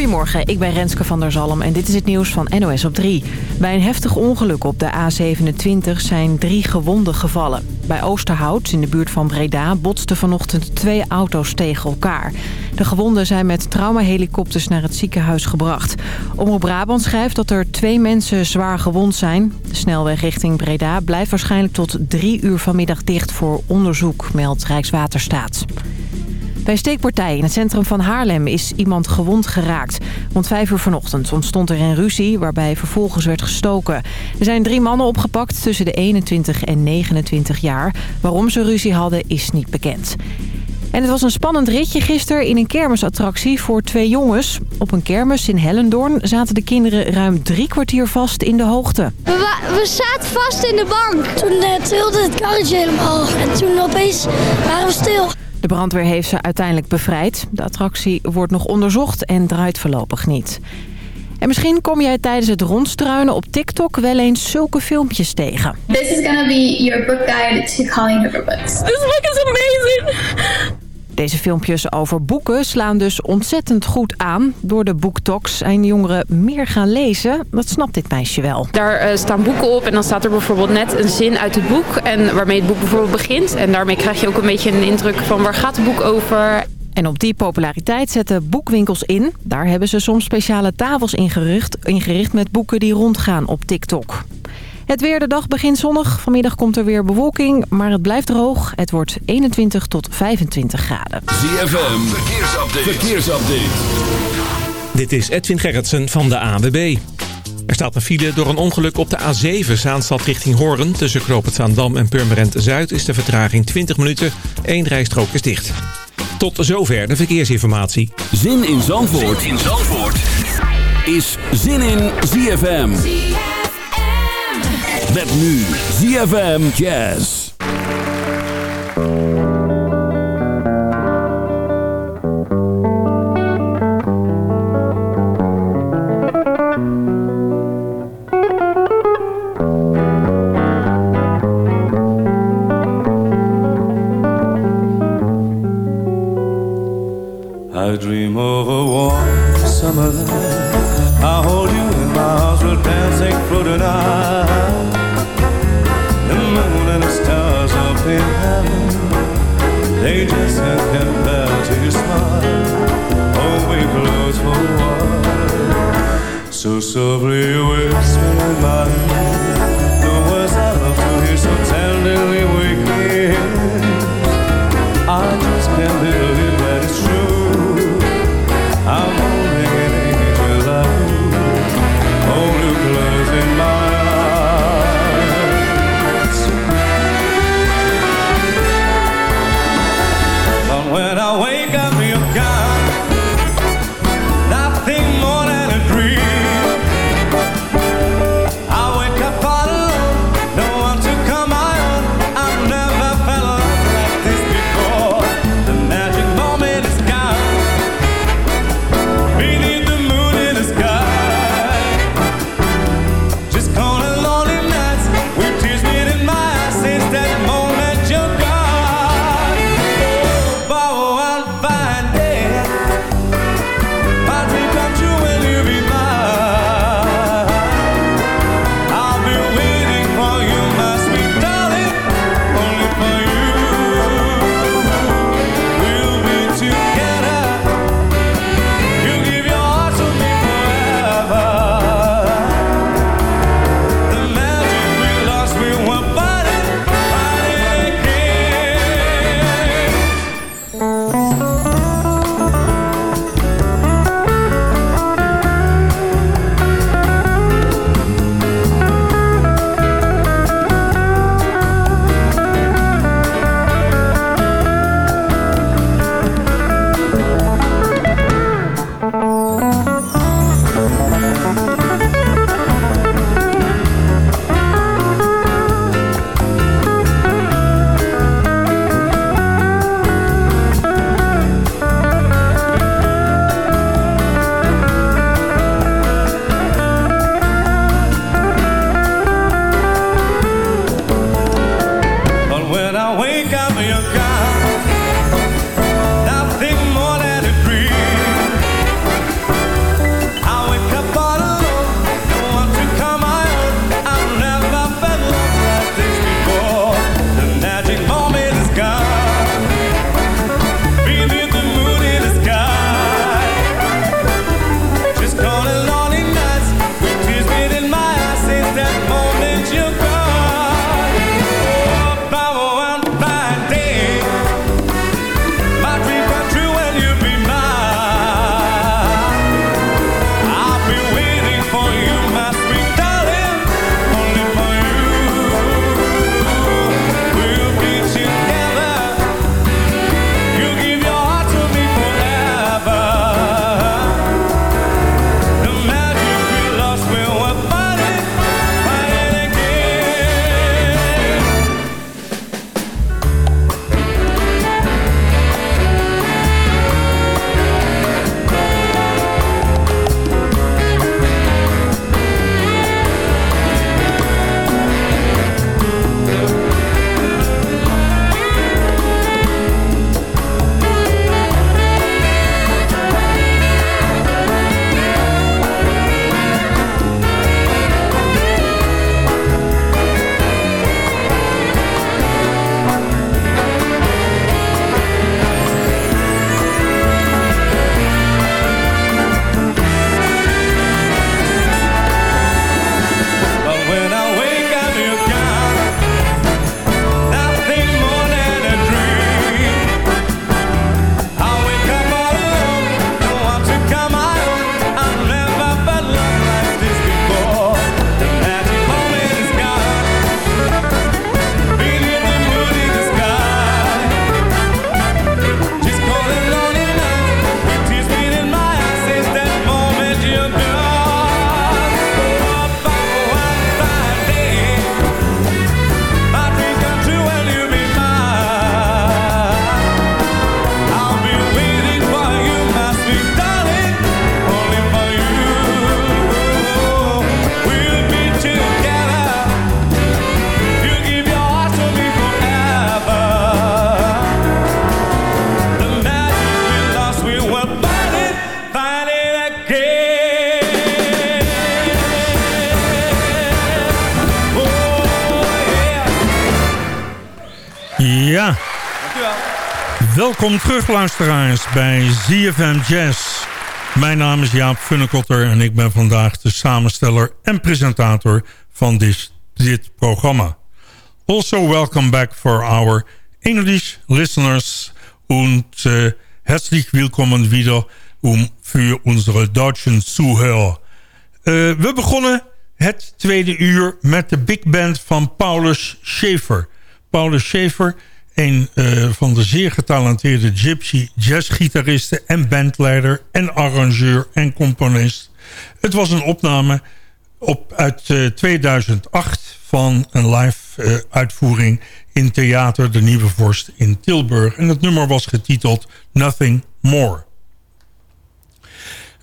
Goedemorgen, ik ben Renske van der Zalm en dit is het nieuws van NOS op 3. Bij een heftig ongeluk op de A27 zijn drie gewonden gevallen. Bij Oosterhout, in de buurt van Breda, botsten vanochtend twee auto's tegen elkaar. De gewonden zijn met traumahelikopters naar het ziekenhuis gebracht. Omroep Brabant schrijft dat er twee mensen zwaar gewond zijn. De snelweg richting Breda blijft waarschijnlijk tot drie uur vanmiddag dicht voor onderzoek, meldt Rijkswaterstaat. Bij een steekpartij in het centrum van Haarlem is iemand gewond geraakt. Rond vijf uur vanochtend ontstond er een ruzie waarbij vervolgens werd gestoken. Er zijn drie mannen opgepakt tussen de 21 en 29 jaar. Waarom ze ruzie hadden is niet bekend. En het was een spannend ritje gisteren in een kermisattractie voor twee jongens. Op een kermis in Hellendoorn zaten de kinderen ruim drie kwartier vast in de hoogte. We, we zaten vast in de bank. Toen uh, trilde het karretje helemaal en toen opeens waren we stil. De brandweer heeft ze uiteindelijk bevrijd. De attractie wordt nog onderzocht en draait voorlopig niet. En misschien kom jij tijdens het rondstruinen op TikTok wel eens zulke filmpjes tegen. This is gonna be your book guide to Hoover books. This book is amazing! Deze filmpjes over boeken slaan dus ontzettend goed aan. Door de boektoks zijn jongeren meer gaan lezen. Dat snapt dit meisje wel. Daar uh, staan boeken op en dan staat er bijvoorbeeld net een zin uit het boek. En waarmee het boek bijvoorbeeld begint. En daarmee krijg je ook een beetje een indruk van waar gaat het boek over. En op die populariteit zetten boekwinkels in. Daar hebben ze soms speciale tafels ingericht, ingericht met boeken die rondgaan op TikTok. Het weer de dag begint zonnig. Vanmiddag komt er weer bewolking, maar het blijft droog. Het wordt 21 tot 25 graden. ZFM, verkeersupdate. verkeersupdate. Dit is Edwin Gerritsen van de AWB. Er staat een file door een ongeluk op de A7 Zaanstad richting Hoorn. Tussen Knoop Zaandam en Purmerend Zuid is de vertraging 20 minuten. Eén rijstrook is dicht. Tot zover de verkeersinformatie. Zin in Zandvoort, zin in Zandvoort. is Zin in ZFM. Met nu ZFM Jazz. Ja. Welkom terug luisteraars bij ZFM Jazz. Mijn naam is Jaap Funnekotter en ik ben vandaag de samensteller en presentator van dit, dit programma. Also welcome back for our English listeners und uh, herzlich willkommen wieder um für unsere deutschen Zuhörer. Uh, we begonnen het tweede uur met de big band van Paulus Schaefer. Paulus Schaefer, een uh, van de zeer getalenteerde gypsy jazzgitaristen en bandleider en arrangeur en componist. Het was een opname op, uit uh, 2008 van een live uh, uitvoering in Theater De Nieuwe Vorst in Tilburg. En het nummer was getiteld Nothing More.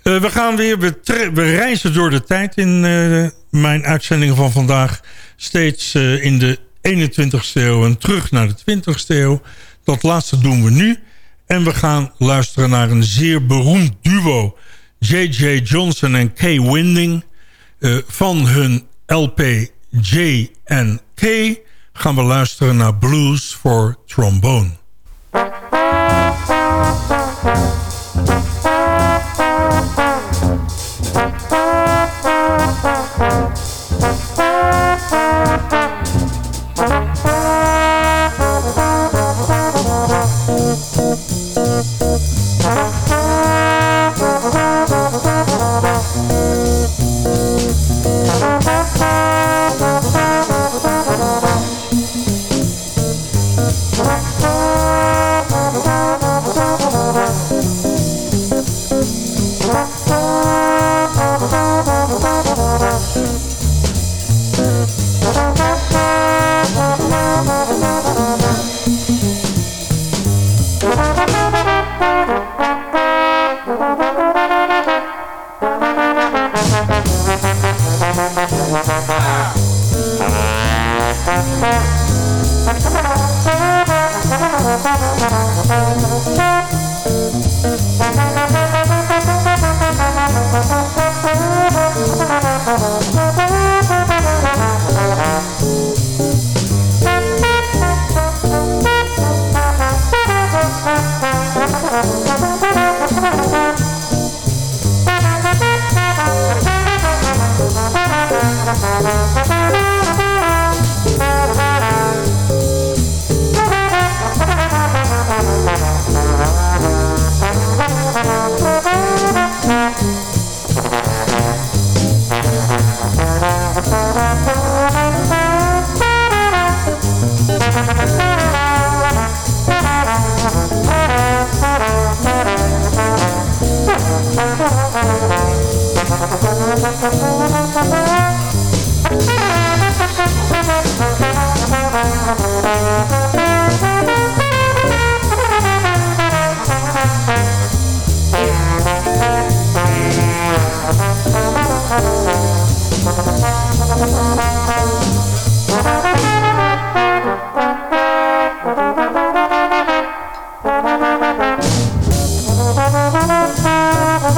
We gaan weer, we, we, reizen door de tijd in mijn uitzendingen van vandaag. Steeds in de 21ste eeuw en terug naar de 20ste eeuw. Dat laatste doen we nu. En we gaan luisteren naar een zeer beroemd duo. J.J. Johnson en Kay Winding. van hun LP J en K gaan we luisteren naar Blues for Trombone.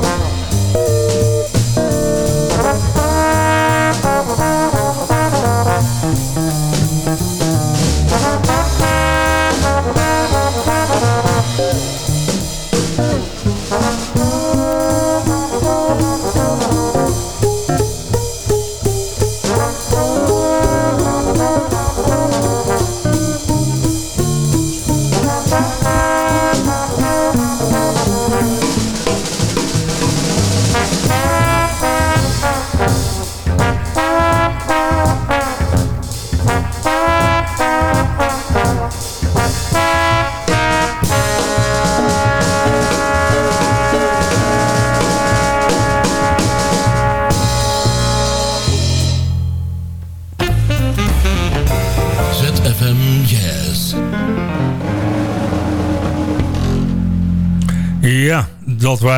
Thank you.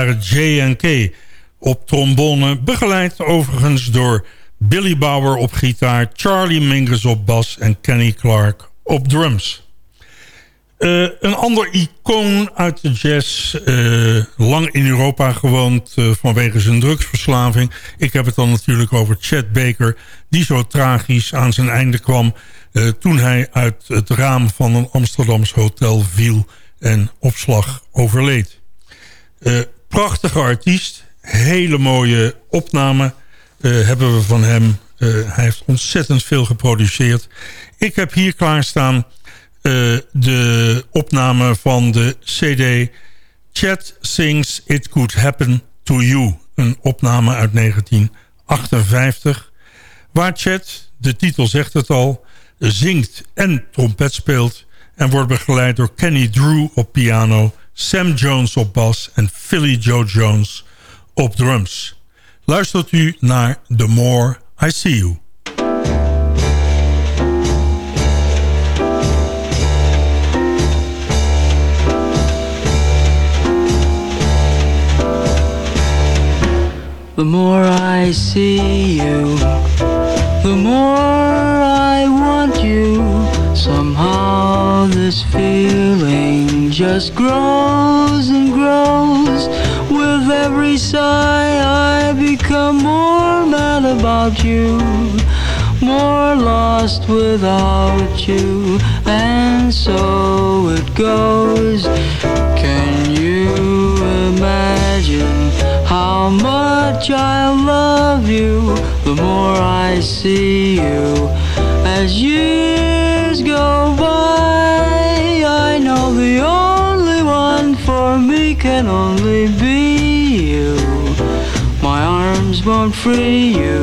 Waren J&K op trombone. Begeleid overigens door Billy Bauer op gitaar... Charlie Mingus op bas en Kenny Clark op drums. Uh, een ander icoon uit de jazz, uh, lang in Europa gewoond uh, vanwege zijn drugsverslaving. Ik heb het dan natuurlijk over Chet Baker, die zo tragisch aan zijn einde kwam... toen hij uit het raam van een Amsterdams hotel viel en opslag overleed. Prachtige artiest, hele mooie opname hebben we van hem. hij heeft ontzettend veel geproduceerd. Ik heb hier klaarstaan uh, de opname van de cd Chat Sings It Could Happen To You. Een opname uit 1958. Waar Chat, de titel zegt het al, zingt en trompet speelt... en wordt begeleid door Kenny Drew op piano... Sam Jones op bas en Philly Joe Jones op drums. Luistert u naar The More I See You. The more I see you, the more I want you. Somehow this feeling just grows and grows. With every sigh, I become more mad about you, more lost without you, and so it goes. Can you imagine how much I love you? The more I see you as years go by, I know the only one for me can only be you. My arms won't free you,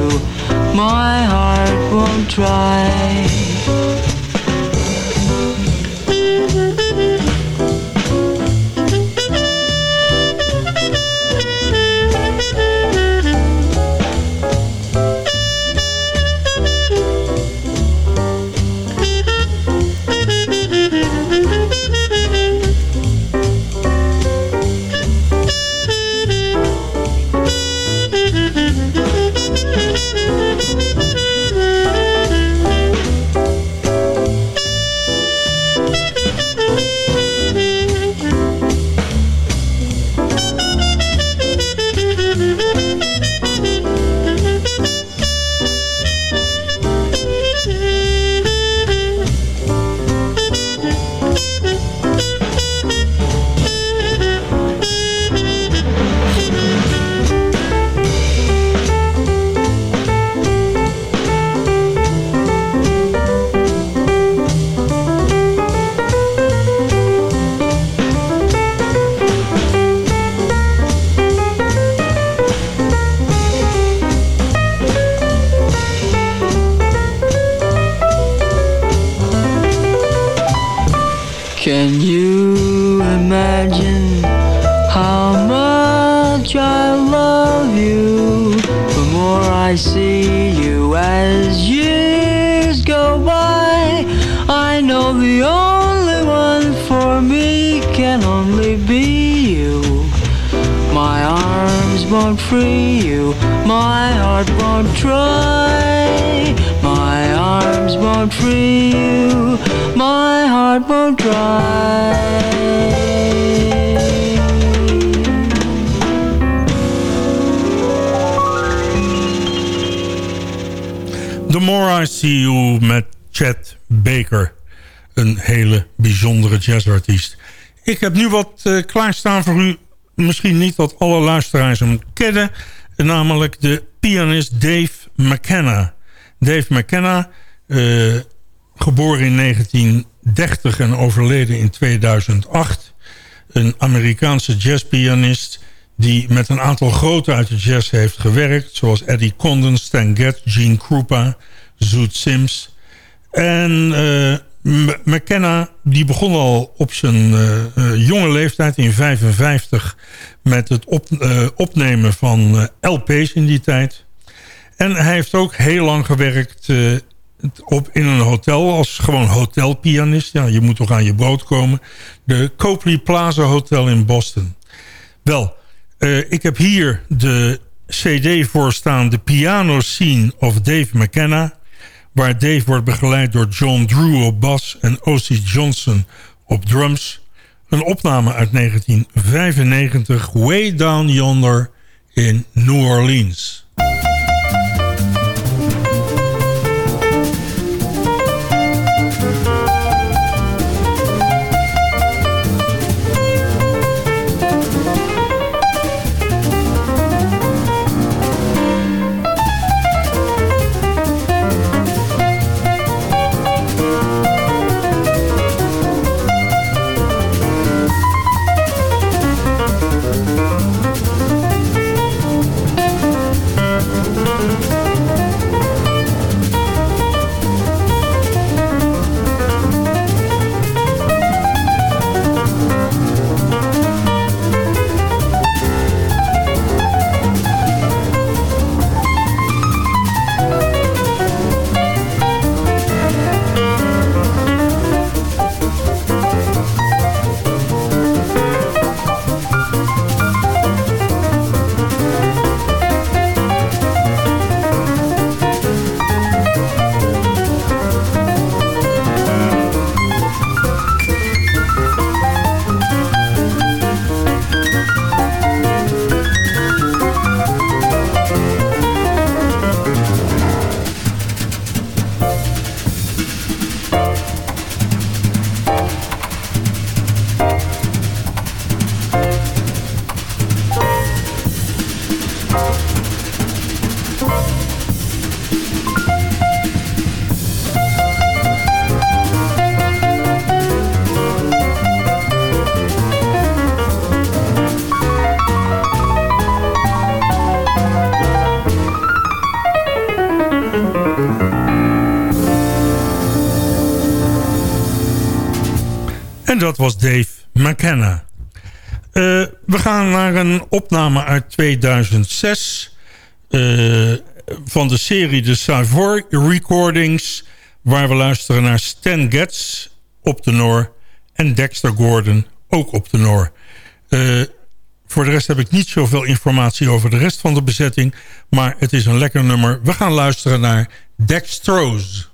my heart won't try. Jazzartiest. Ik heb nu wat uh, klaarstaan voor u. Misschien niet dat alle luisteraars hem kennen. Namelijk de pianist Dave McKenna. Dave McKenna, uh, geboren in 1930 en overleden in 2008. Een Amerikaanse jazzpianist die met een aantal grote uit de jazz heeft gewerkt. Zoals Eddie Condon, Stan Getz, Gene Krupa, Zoot Sims. En uh, McKenna die begon al op zijn uh, jonge leeftijd in 55 met het op, uh, opnemen van LP's in die tijd. En hij heeft ook heel lang gewerkt op, in een hotel als gewoon hotelpianist. Ja, je moet toch aan je brood komen. De Copley Plaza Hotel in Boston. Wel, ik heb hier de cd voor staan... The Piano Scene of Dave McKenna... waar Dave wordt begeleid door John Drew op bas... en O.C. Johnson op drums. Een opname uit 1995, Way Down Yonder in New Orleans. Was Dave McKenna. Uh, we gaan naar een opname uit 2006... Uh, eh, van de serie de Savoy Recordings... waar we luisteren naar Stan Getz op tenor... en Dexter Gordon ook op tenor. Uh, voor de rest heb ik niet zoveel informatie over de rest van de bezetting... maar het is een lekker nummer. We gaan luisteren naar Dextrose.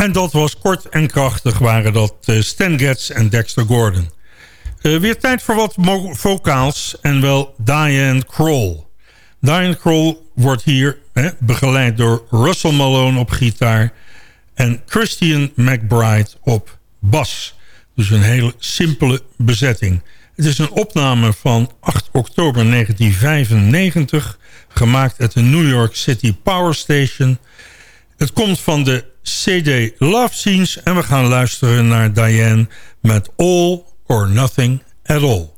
En dat was kort en krachtig, waren dat uh, Stan Getz en Dexter Gordon. Uh, weer tijd voor wat vocaals en wel Diane Kroll. Diane Kroll wordt hier hè, begeleid door Russell Malone op gitaar... en Christian McBride op bas. Dus een hele simpele bezetting. Het is een opname van 8 oktober 1995... gemaakt at de New York City Power Station. Het komt van de CD Love Scenes... en we gaan luisteren naar Diane met All or Nothing at All.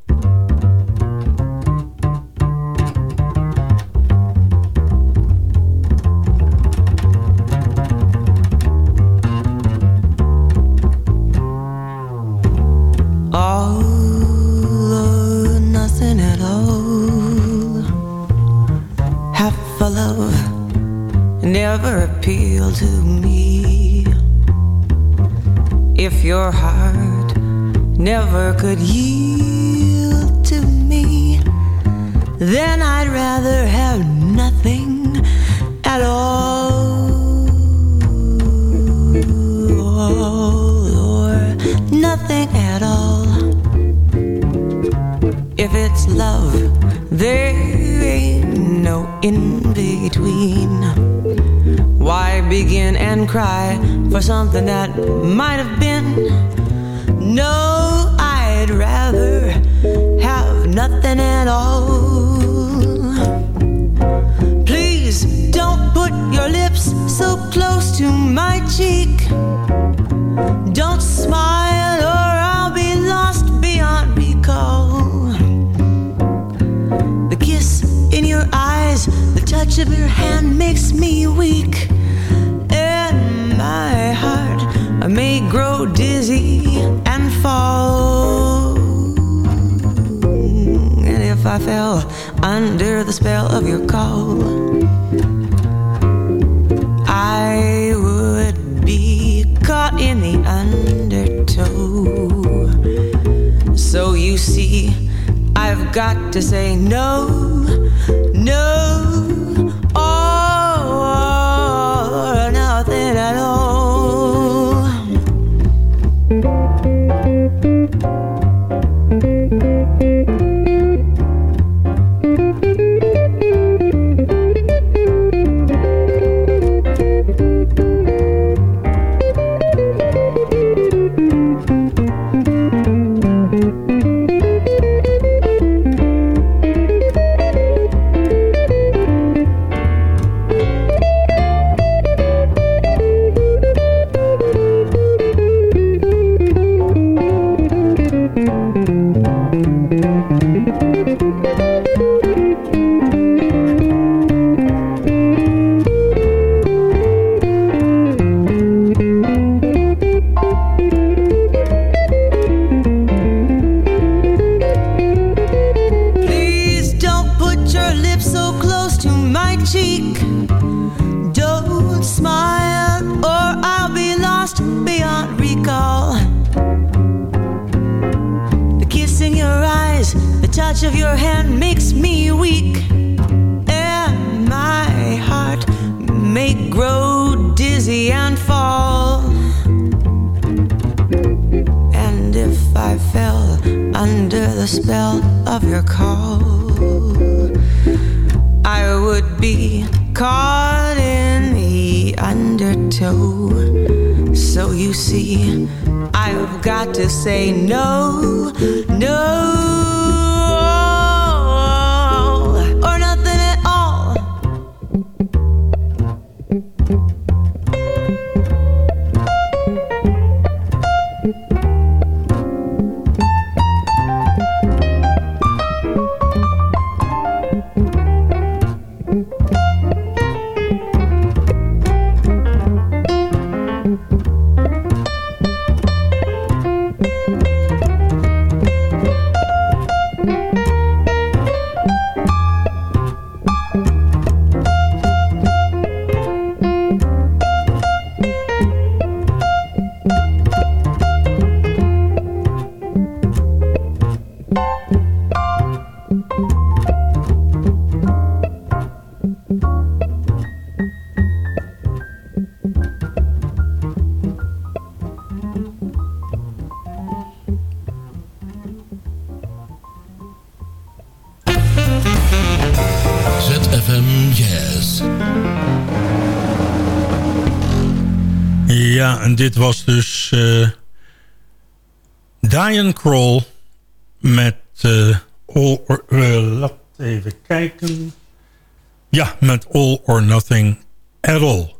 Never appeal to me. If your heart never could yield to me, then I'd rather have nothing at all. Or nothing at all. If it's love, there ain't no in between. Begin and cry for something that might have been? No, I'd rather have nothing at all. Please don't put your lips so close to my cheek. Don't smile or I'll be lost beyond recall. The kiss in your eyes, the touch of your hand makes me weak may grow dizzy and fall. And if I fell under the spell of your call, I would be caught in the undertow. So you see, I've got to say no, no. Ja, your eyes, the touch of your hand makes me weak, and my heart may grow dizzy and fall. And if I fell under the spell of your call, I would be caught in the undertow. So you see I've got to say no, no. Dit was dus uh, Diane Kroll met uh, All or, uh, even kijken. Ja, met All or Nothing at All.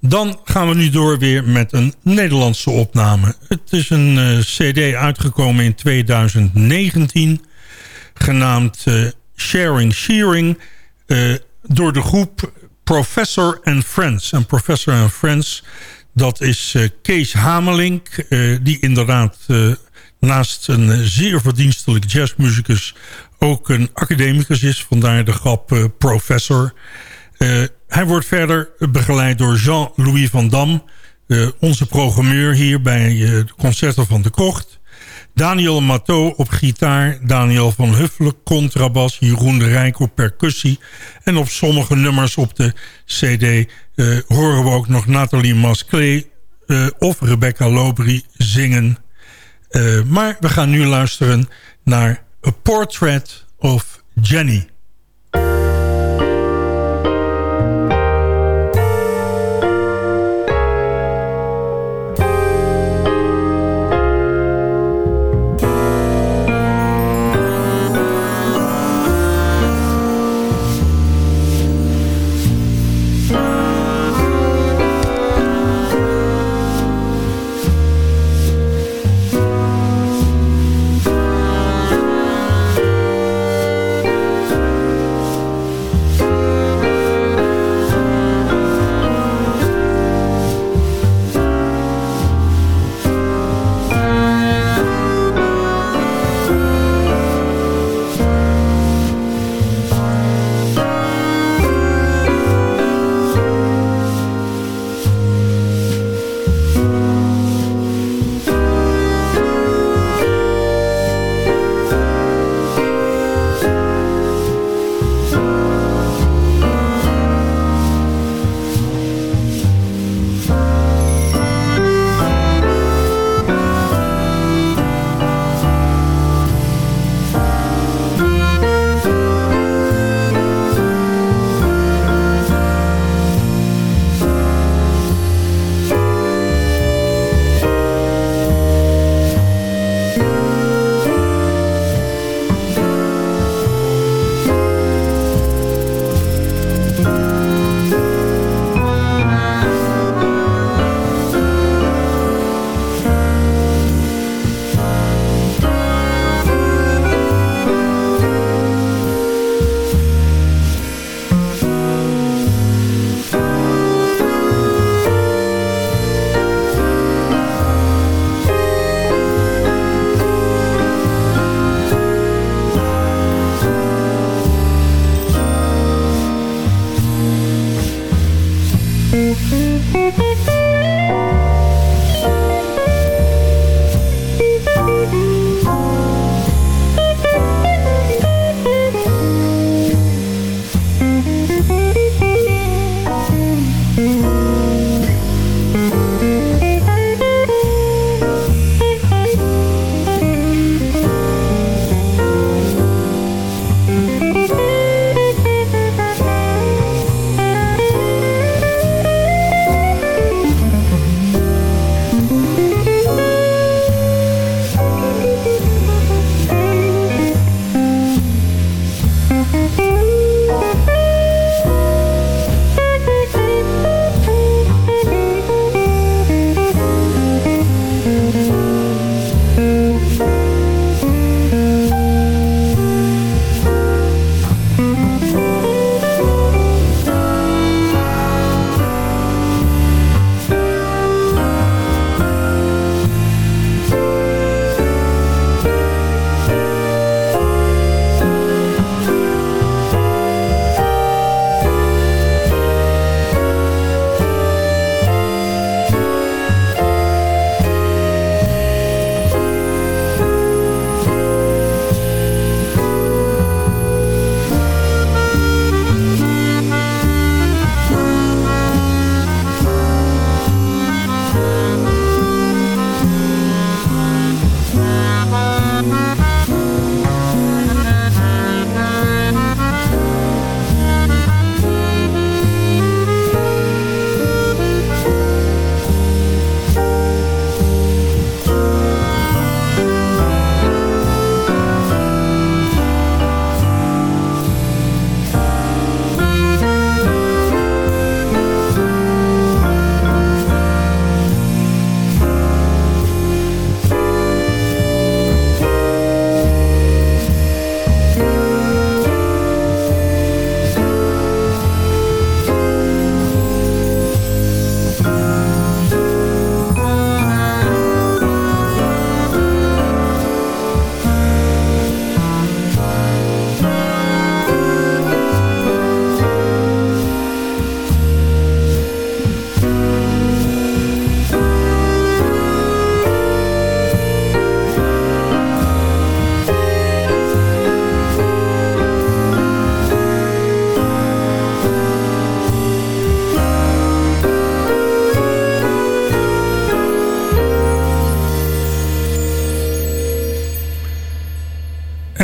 Dan gaan we nu door weer met een Nederlandse opname. Het is een cd uitgekomen in 2019, genaamd Sharing Shearing, door de groep Professor and Friends. En Professor and Friends, dat is uh, Kees Hamelink... Uh, die inderdaad uh, naast een zeer verdienstelijk jazzmuzikus... ook een academicus is, vandaar de grap Professor. hij wordt verder begeleid door Jean-Louis van Dam... onze programmeur hier bij de Concerten van de Kocht... Daniel Matteau op gitaar, Daniel van Huffelen contrabas, Jeroen de Rijk op percussie. En op sommige nummers op de cd uh, horen we ook nog Nathalie Masclé uh, of Rebecca Lobry zingen. Uh, maar we gaan nu luisteren naar A Portrait of Jenny.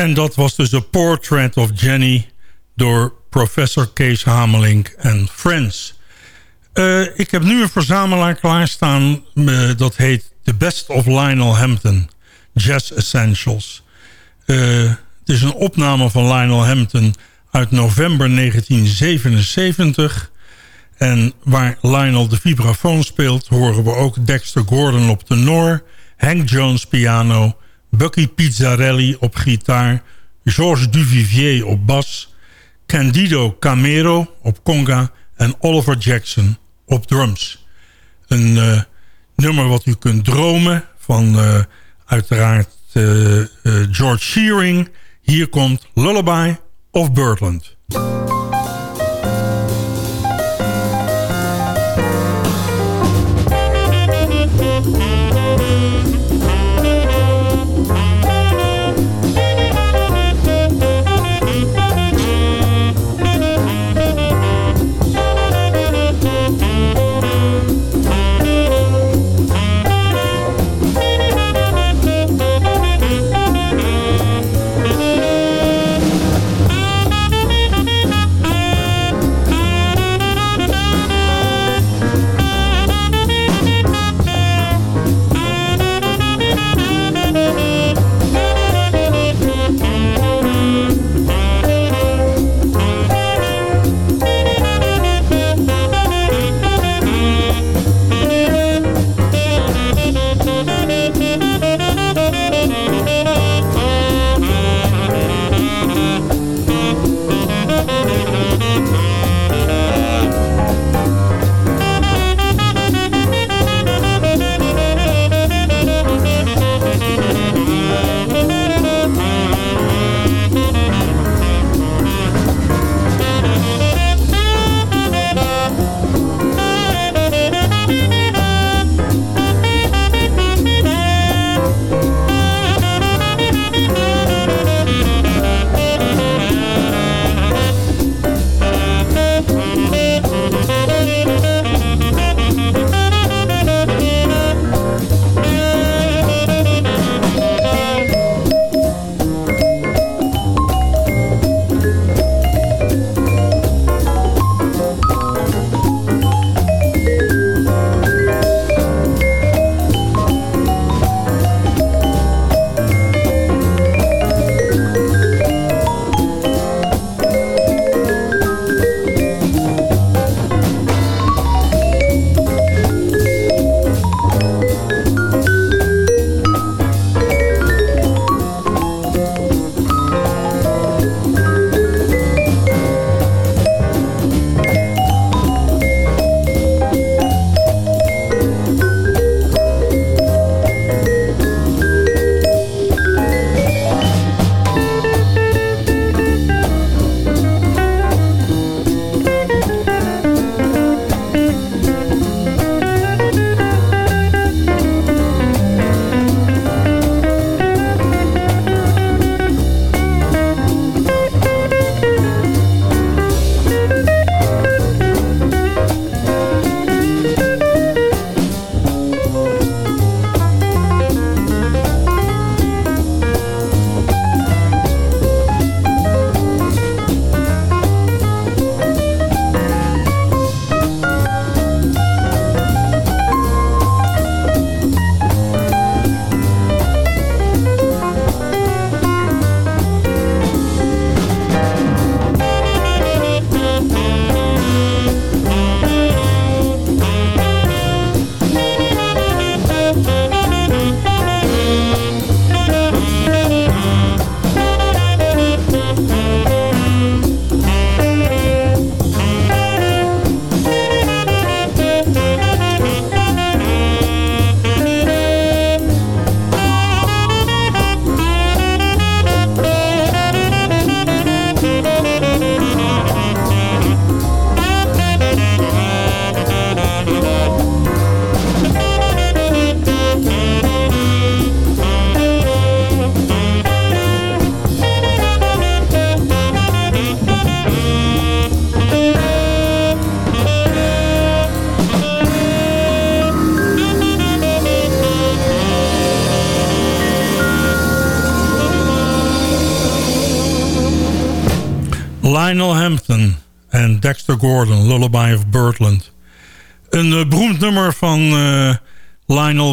En dat was dus A Portrait of Jenny door Professor Kees Hamelink en Friends. Uh, ik heb nu een verzamelaar klaarstaan. Uh, dat heet The Best of Lionel Hampton. Jazz Essentials. Uh, het is een opname van Lionel Hampton uit november 1977. En waar Lionel de vibrafoon speelt... horen we ook Dexter Gordon op tenor... Hank Jones piano... Bucky Pizzarelli op gitaar... Georges Duvivier op bas... Candido Camero op conga... en Oliver Jackson op drums. Een uh, nummer wat u kunt dromen van uh, uiteraard uh, George Shearing. Hier komt Lullaby of Birdland.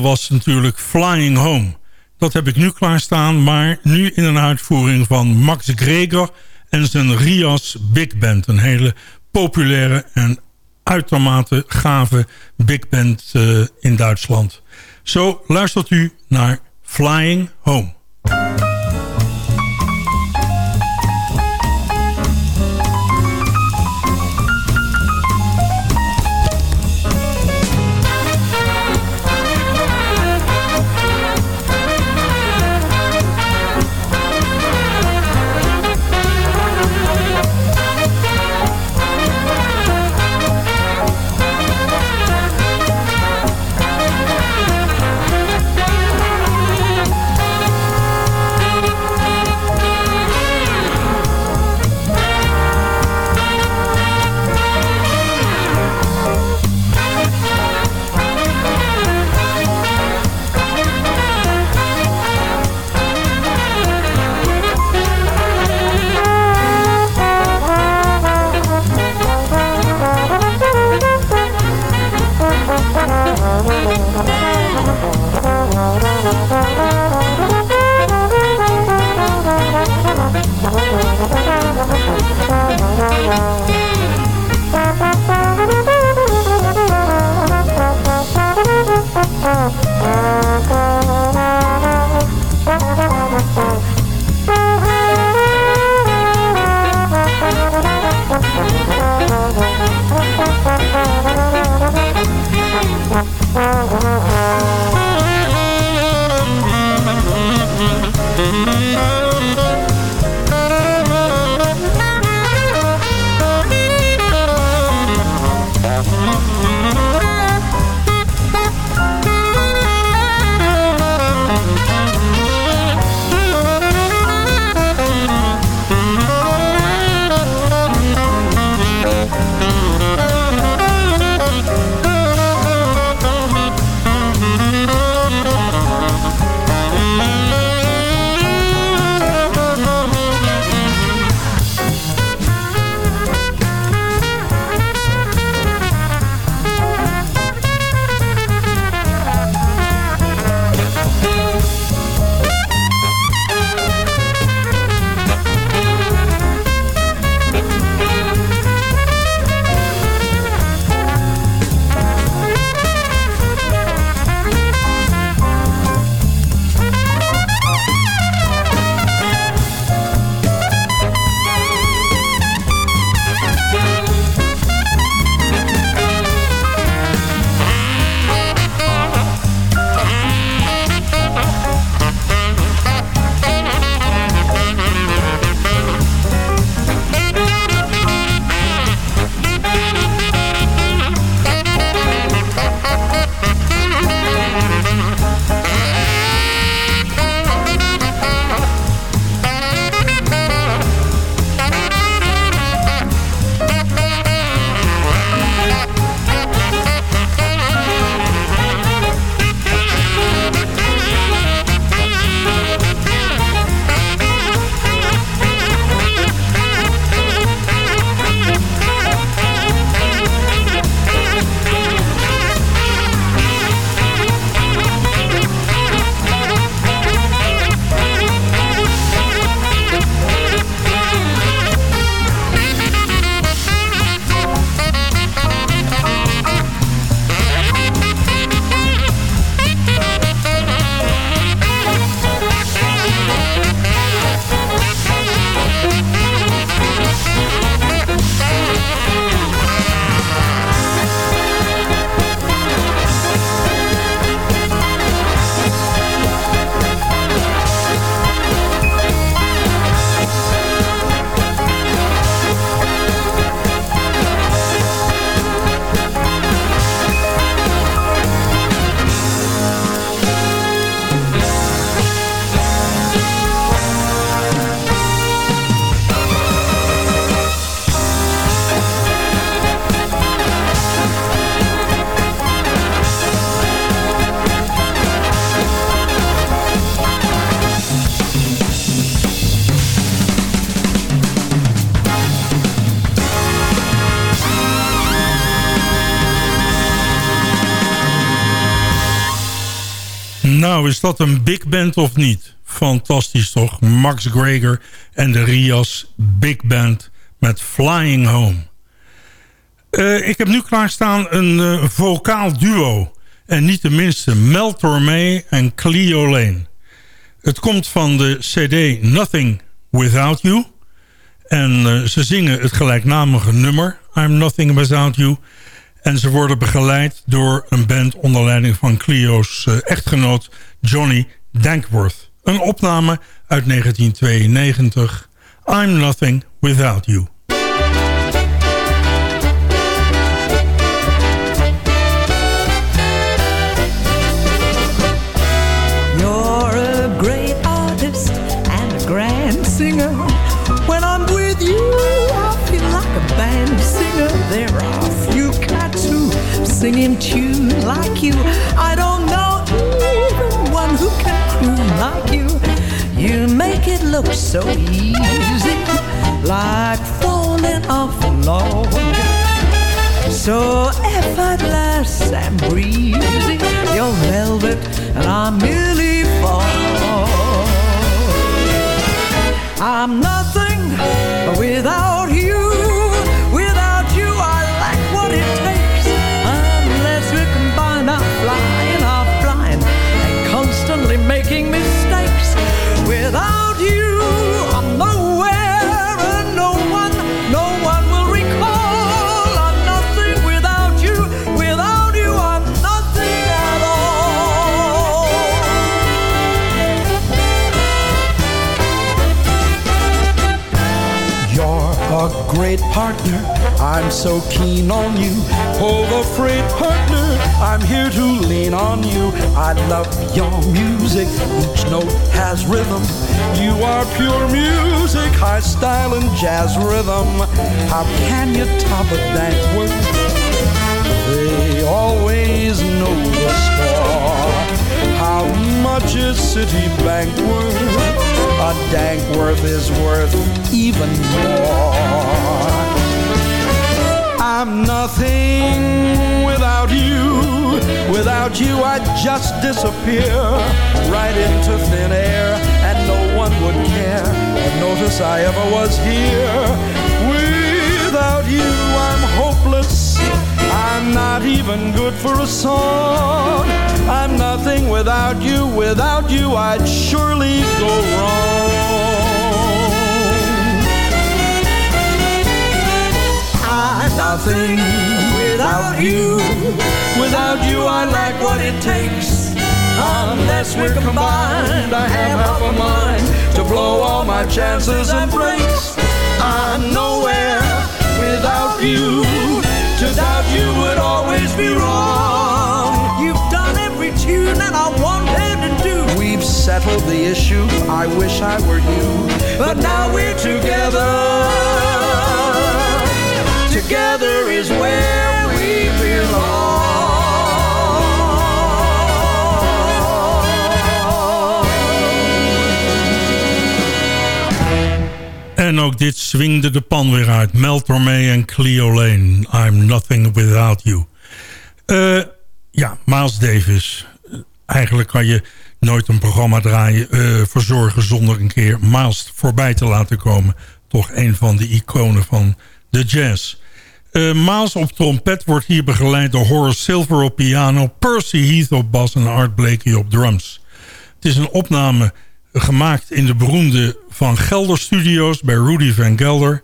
Was natuurlijk Flying Home. Dat heb ik nu klaarstaan, maar nu in een uitvoering van Max Greger en zijn Rias Big Band. Een hele populaire en uitermate gave big band uh, in Duitsland. Zo luistert u naar Flying Home. Dat een big band of niet? Fantastisch toch? Max Greger en de Rias Big Band met Flying Home. Uh, ik heb nu klaarstaan een uh, vocaal duo. En niet de minste, Mel Tormé en Cleo Lane. Het komt van de cd Nothing Without You. En uh, ze zingen het gelijknamige nummer I'm Nothing Without You. En ze worden begeleid door een band onder leiding van Cleo's uh, echtgenoot Johnny Dankworth. Een opname uit 1992. I'm Nothing Without You. Sing in tune like you. I don't know even one who can croon like you. You make it look so easy, like falling off a log. So effortless and breezy, you're velvet and I'm merely fall. I'm nothing. Without great partner. I'm so keen on you. Oh, the freight partner. I'm here to lean on you. I love your music. Each note has rhythm. You are pure music, high style and jazz rhythm. How can you top a Dankworth? They always know the score. How much is Citibank worth? A Dankworth is worth even more. I'm nothing without you. Without you, I'd just disappear right into thin air, and no one would care or notice I ever was here. Without you, I'm hopeless. I'm not even good for a song. I'm nothing without you. Without you, I'd surely go wrong. I'm nothing without you. Without you, I lack what it takes. Unless we're combined, I have half a mind to blow all my chances and breaks. I'm nowhere without you. To doubt you would always be wrong. You've tune that I wanted to do. We've settled the issue. I wish I were you. But now we're together. Together is where we belong. En ook dit swingde de pan weer uit. Mel Tormé en Cleo Lane. I'm nothing without you. Eh, ja, Miles Davis. Eigenlijk kan je nooit een programma draaien... eh, verzorgen zonder een keer Miles voorbij te laten komen. Toch een van de iconen van de jazz. Uh, Miles op trompet wordt hier begeleid door Horace Silver op piano... Percy Heath op bas en Art Blakey op drums. Het is een opname gemaakt in de beroemde Van Gelder Studios... bij Rudy Van Gelder.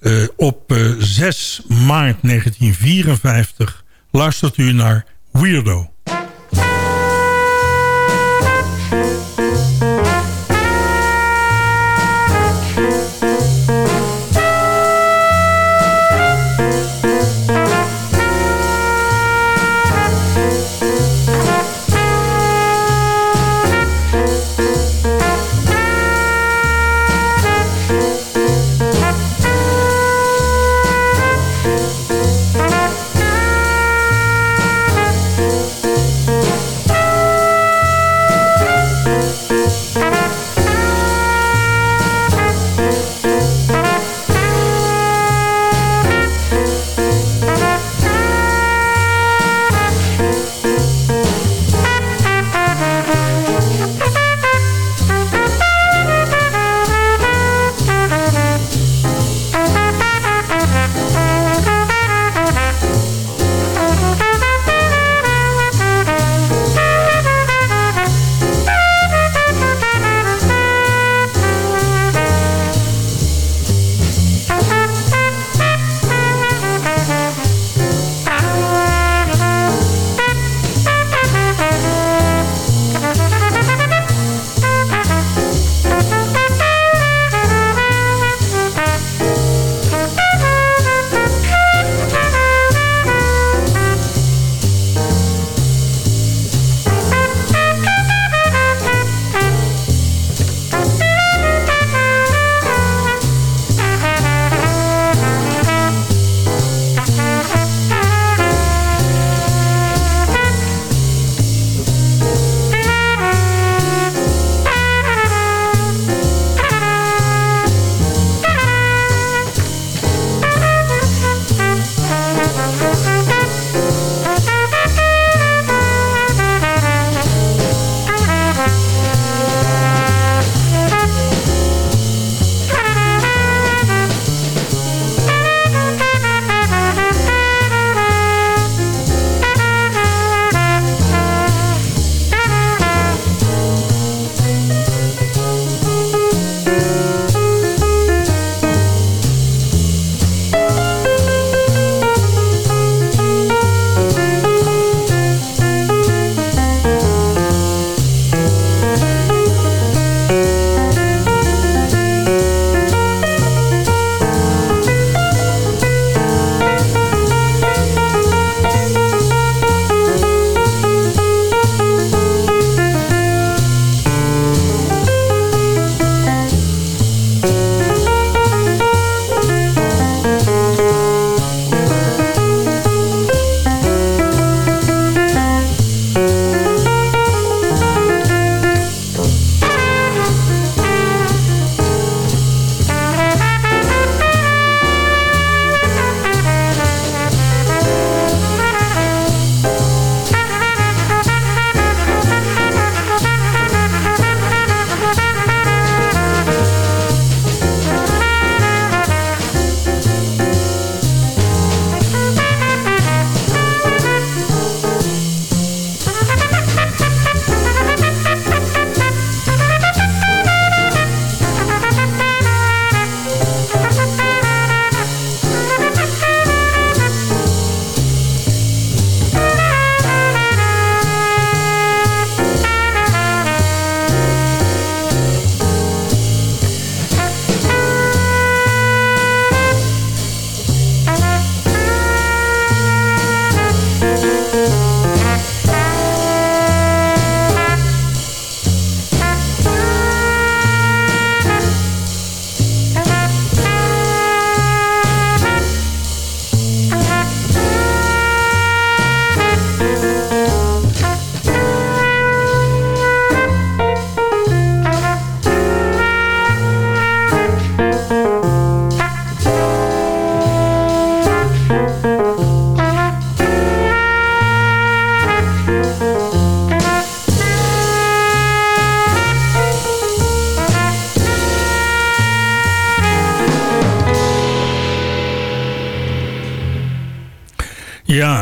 Uh, op uh, 6 maart 1954 luistert u naar Weirdo.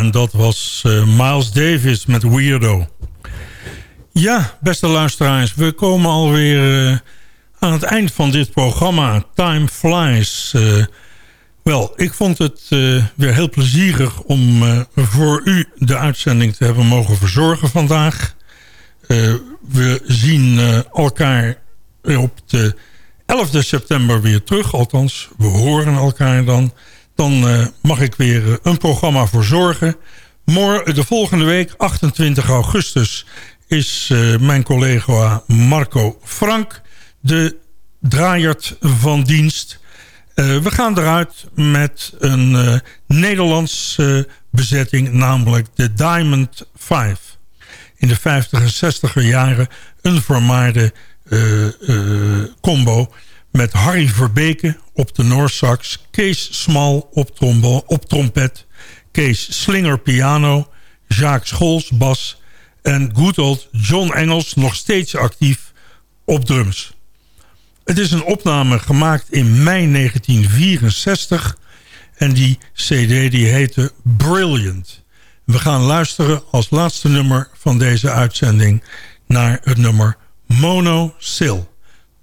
En dat was uh, Miles Davis met Weirdo. Ja, beste luisteraars, we komen alweer uh, aan het eind van dit programma. Time flies. Uh, wel, ik vond het weer heel plezierig om voor u de uitzending te hebben mogen verzorgen vandaag. we zien elkaar op de 11 september weer terug. Althans, we horen elkaar dan. Dan uh, mag ik weer eh, een programma voor zorgen. De volgende week, 28 augustus, is uh, mijn collega Marco Frank de draaiert van dienst. We gaan eruit met een Nederlandse bezetting, namelijk de Diamond 5. In de 50 en 60er jaren een vermaarde combo met Harry Verbeke op de Noorsax, Kees Smal op, op trompet, Kees Slinger piano, Jacques Scholz bas en good old John Engels nog steeds actief op drums. Het is een opname gemaakt in mei 1964 en die cd die heette Brilliant. We gaan luisteren als laatste nummer van deze uitzending naar het nummer Mono Sil.